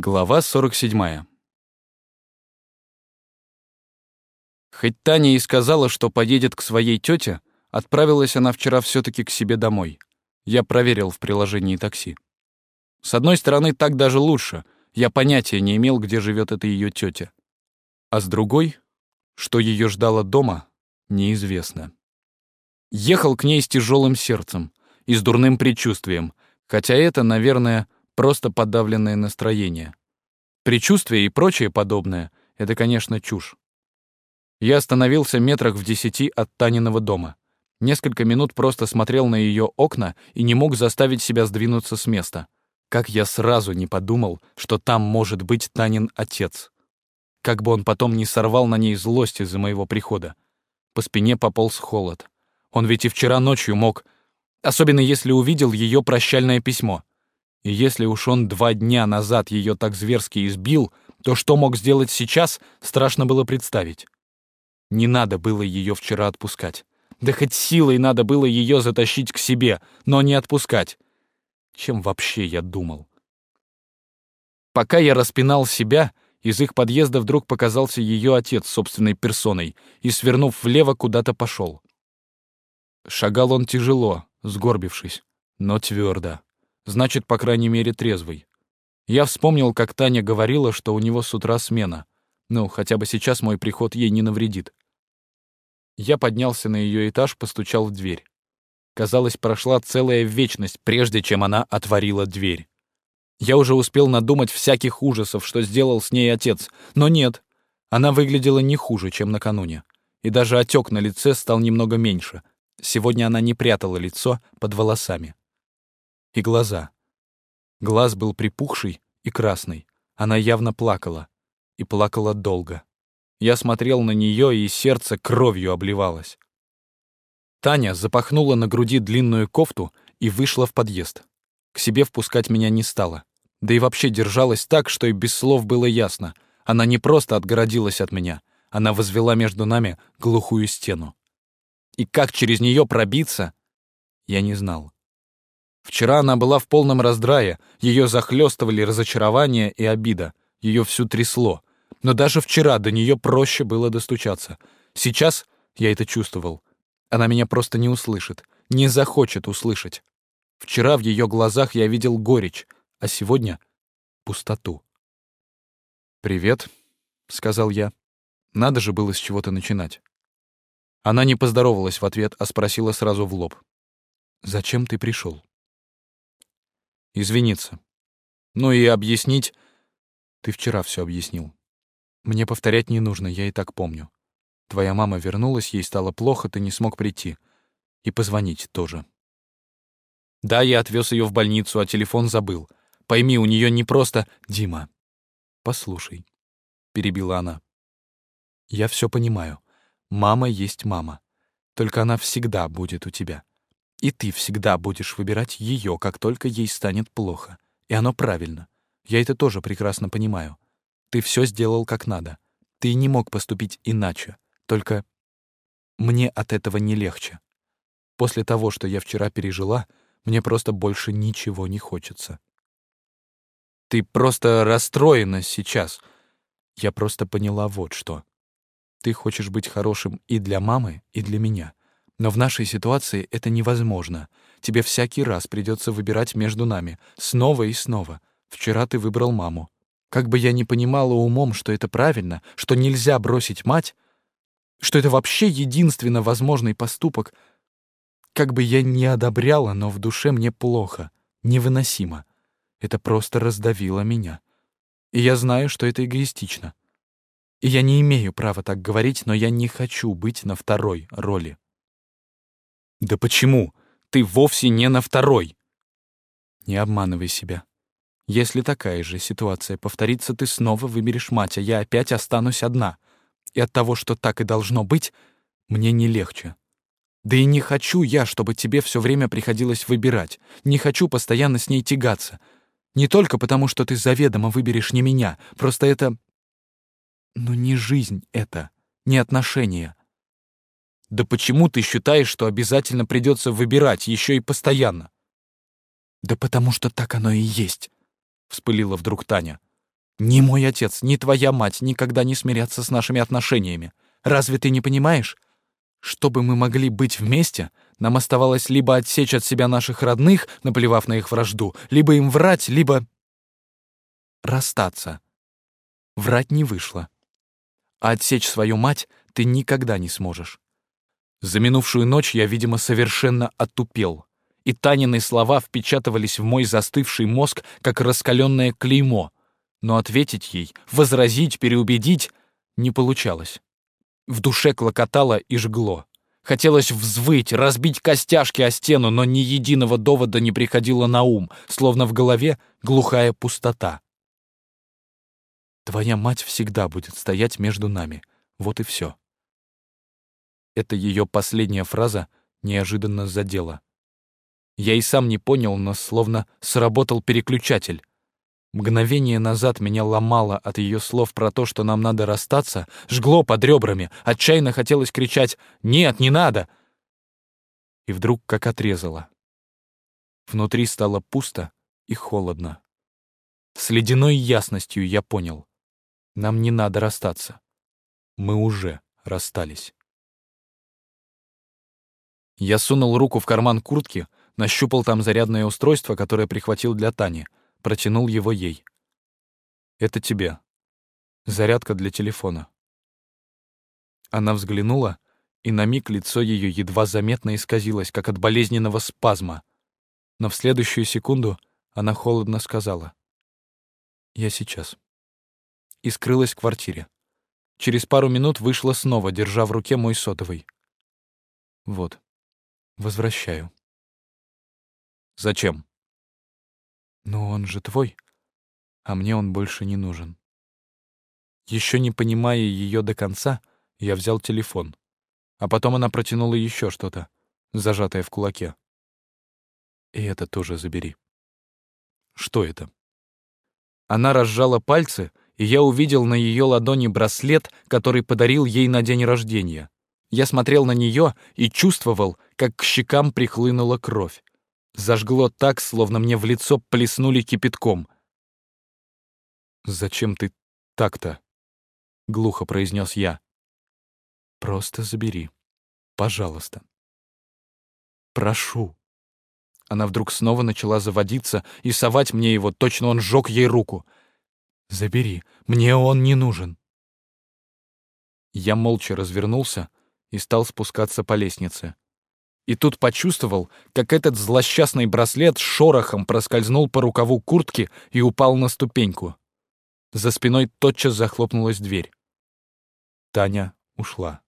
Глава 47. Хоть Таня и сказала, что поедет к своей тете, отправилась она вчера все таки к себе домой. Я проверил в приложении такси. С одной стороны, так даже лучше. Я понятия не имел, где живет эта ее тетя. А с другой, что ее ждало дома, неизвестно. Ехал к ней с тяжелым сердцем и с дурным предчувствием, хотя это, наверное, просто подавленное настроение. Причувствие и прочее подобное — это, конечно, чушь. Я остановился метрах в десяти от Таниного дома. Несколько минут просто смотрел на ее окна и не мог заставить себя сдвинуться с места. Как я сразу не подумал, что там может быть Танин отец. Как бы он потом не сорвал на ней злость из-за моего прихода. По спине пополз холод. Он ведь и вчера ночью мог... Особенно если увидел ее прощальное письмо. И если уж он два дня назад ее так зверски избил, то что мог сделать сейчас, страшно было представить. Не надо было ее вчера отпускать. Да хоть силой надо было ее затащить к себе, но не отпускать. Чем вообще я думал? Пока я распинал себя, из их подъезда вдруг показался ее отец собственной персоной и, свернув влево, куда-то пошел. Шагал он тяжело, сгорбившись, но твердо. Значит, по крайней мере, трезвый. Я вспомнил, как Таня говорила, что у него с утра смена. Ну, хотя бы сейчас мой приход ей не навредит. Я поднялся на ее этаж, постучал в дверь. Казалось, прошла целая вечность, прежде чем она отворила дверь. Я уже успел надумать всяких ужасов, что сделал с ней отец, но нет. Она выглядела не хуже, чем накануне. И даже отек на лице стал немного меньше. Сегодня она не прятала лицо под волосами и глаза. Глаз был припухший и красный. Она явно плакала. И плакала долго. Я смотрел на нее, и сердце кровью обливалось. Таня запахнула на груди длинную кофту и вышла в подъезд. К себе впускать меня не стала. Да и вообще держалась так, что и без слов было ясно. Она не просто отгородилась от меня, она возвела между нами глухую стену. И как через нее пробиться, я не знал. Вчера она была в полном раздрае, ее захлестывали разочарование и обида, ее всю трясло. Но даже вчера до нее проще было достучаться. Сейчас я это чувствовал. Она меня просто не услышит, не захочет услышать. Вчера в ее глазах я видел горечь, а сегодня — пустоту. «Привет», — сказал я. Надо же было с чего-то начинать. Она не поздоровалась в ответ, а спросила сразу в лоб. «Зачем ты пришел? Извиниться. Ну и объяснить... Ты вчера все объяснил. Мне повторять не нужно, я и так помню. Твоя мама вернулась, ей стало плохо, ты не смог прийти. И позвонить тоже. Да, я отвез ее в больницу, а телефон забыл. Пойми, у нее не просто «Дима». «Послушай», — перебила она. «Я все понимаю. Мама есть мама. Только она всегда будет у тебя. И ты всегда будешь выбирать ее, как только ей станет плохо. И оно правильно. Я это тоже прекрасно понимаю. Ты все сделал как надо. Ты не мог поступить иначе. Только мне от этого не легче. После того, что я вчера пережила, мне просто больше ничего не хочется. Ты просто расстроена сейчас. Я просто поняла вот что. Ты хочешь быть хорошим и для мамы, и для меня. Но в нашей ситуации это невозможно. Тебе всякий раз придется выбирать между нами, снова и снова. Вчера ты выбрал маму. Как бы я ни понимала умом, что это правильно, что нельзя бросить мать, что это вообще единственно возможный поступок, как бы я не одобряла, но в душе мне плохо, невыносимо. Это просто раздавило меня. И я знаю, что это эгоистично. И я не имею права так говорить, но я не хочу быть на второй роли. Да почему? Ты вовсе не на второй. Не обманывай себя. Если такая же ситуация повторится, ты снова выберешь мать, а я опять останусь одна. И от того, что так и должно быть, мне не легче. Да и не хочу я, чтобы тебе все время приходилось выбирать. Не хочу постоянно с ней тягаться. Не только потому, что ты заведомо выберешь не меня. Просто это... Ну не жизнь это, не отношения. Да почему ты считаешь, что обязательно придется выбирать еще и постоянно? Да потому что так оно и есть, вспылила вдруг Таня. Ни мой отец, ни твоя мать никогда не смирятся с нашими отношениями. Разве ты не понимаешь? Чтобы мы могли быть вместе, нам оставалось либо отсечь от себя наших родных, наплевав на их вражду, либо им врать, либо... расстаться. Врать не вышло. А отсечь свою мать ты никогда не сможешь. За минувшую ночь я, видимо, совершенно оттупел, и Танины слова впечатывались в мой застывший мозг, как раскаленное клеймо, но ответить ей, возразить, переубедить не получалось. В душе клокотало и жгло. Хотелось взвыть, разбить костяшки о стену, но ни единого довода не приходило на ум, словно в голове глухая пустота. Твоя мать всегда будет стоять между нами. Вот и все. Это ее последняя фраза неожиданно задела. Я и сам не понял, но словно сработал переключатель. Мгновение назад меня ломало от ее слов про то, что нам надо расстаться, жгло под ребрами, отчаянно хотелось кричать «Нет, не надо!» И вдруг как отрезало. Внутри стало пусто и холодно. С ледяной ясностью я понял. Нам не надо расстаться. Мы уже расстались. Я сунул руку в карман куртки, нащупал там зарядное устройство, которое прихватил для Тани — протянул его ей. «Это тебе. Зарядка для телефона». Она взглянула, и на миг лицо ее едва заметно исказилось, как от болезненного спазма. Но в следующую секунду она холодно сказала. «Я сейчас». И скрылась в квартире. Через пару минут вышла снова, держа в руке мой сотовый. «Вот, возвращаю». «Зачем?» Но он же твой, а мне он больше не нужен. Еще не понимая ее до конца, я взял телефон. А потом она протянула еще что-то, зажатое в кулаке. И это тоже забери. Что это? Она разжала пальцы, и я увидел на ее ладони браслет, который подарил ей на день рождения. Я смотрел на нее и чувствовал, как к щекам прихлынула кровь. Зажгло так, словно мне в лицо плеснули кипятком. «Зачем ты так-то?» — глухо произнес я. «Просто забери. Пожалуйста». «Прошу». Она вдруг снова начала заводиться и совать мне его, точно он сжег ей руку. «Забери, мне он не нужен». Я молча развернулся и стал спускаться по лестнице и тут почувствовал, как этот злосчастный браслет шорохом проскользнул по рукаву куртки и упал на ступеньку. За спиной тотчас захлопнулась дверь. Таня ушла.